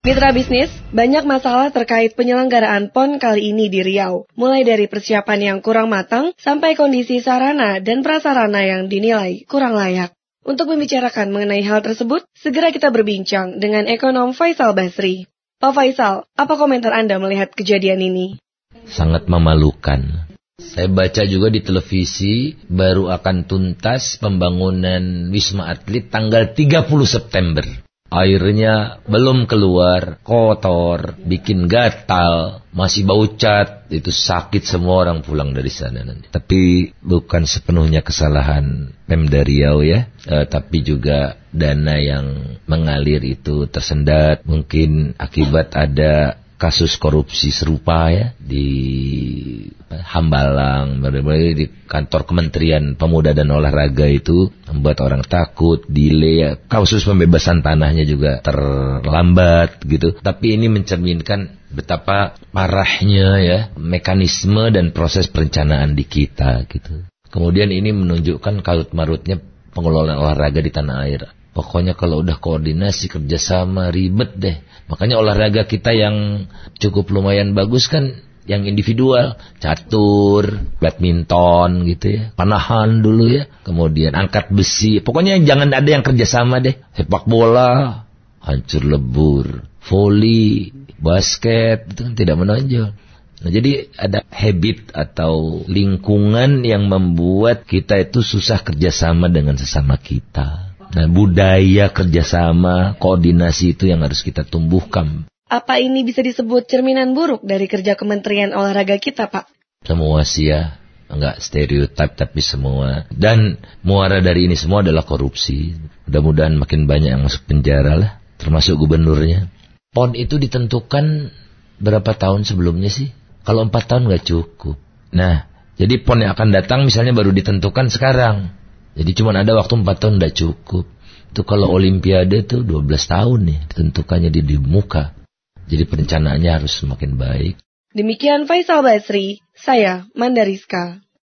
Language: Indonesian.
Mitra bisnis, banyak masalah terkait penyelenggaraan PON kali ini di Riau. Mulai dari persiapan yang kurang matang sampai kondisi sarana dan prasarana yang dinilai kurang layak. Untuk membicarakan mengenai hal tersebut, segera kita berbincang dengan ekonom Faisal Basri. Pak Faisal, apa komentar Anda melihat kejadian ini? Sangat memalukan. Saya baca juga di televisi baru akan tuntas pembangunan Wisma Atlet tanggal 30 September airnya belum keluar, kotor, bikin gatal, masih bau cat, itu sakit semua orang pulang dari sana nanti. Tapi bukan sepenuhnya kesalahan Pemda Riau ya, e, tapi juga dana yang mengalir itu tersendat, mungkin akibat ada kasus korupsi serupa ya di Hambalang, di kantor Kementerian Pemuda dan Olahraga itu membuat orang takut, delay ya. Kasus pembebasan tanahnya juga terlambat gitu. Tapi ini mencerminkan betapa parahnya ya mekanisme dan proses perencanaan di kita gitu. Kemudian ini menunjukkan kalut marutnya pengelolaan olahraga di tanah air. Pokoknya kalau udah koordinasi kerjasama ribet deh. Makanya olahraga kita yang cukup lumayan bagus kan yang individual, catur, badminton gitu ya, panahan dulu ya, kemudian angkat besi. Pokoknya jangan ada yang kerjasama deh. Sepak bola, hancur lebur, volley, basket itu kan tidak menonjol. Nah, jadi ada habit atau lingkungan yang membuat kita itu susah kerjasama dengan sesama kita. Nah, budaya kerjasama, koordinasi itu yang harus kita tumbuhkan. Apa ini bisa disebut cerminan buruk dari kerja Kementerian Olahraga kita, Pak? Semua sih ya, enggak stereotip tapi semua. Dan muara dari ini semua adalah korupsi. Mudah-mudahan makin banyak yang masuk penjara lah, termasuk gubernurnya. PON itu ditentukan berapa tahun sebelumnya sih? Kalau empat tahun nggak cukup. Nah, jadi PON yang akan datang misalnya baru ditentukan sekarang. Jadi cuma ada waktu 4 tahun tidak cukup. Itu kalau olimpiade itu 12 tahun nih tentukannya di, di muka. Jadi perencanaannya harus semakin baik. Demikian Faisal Basri, saya Mandariska.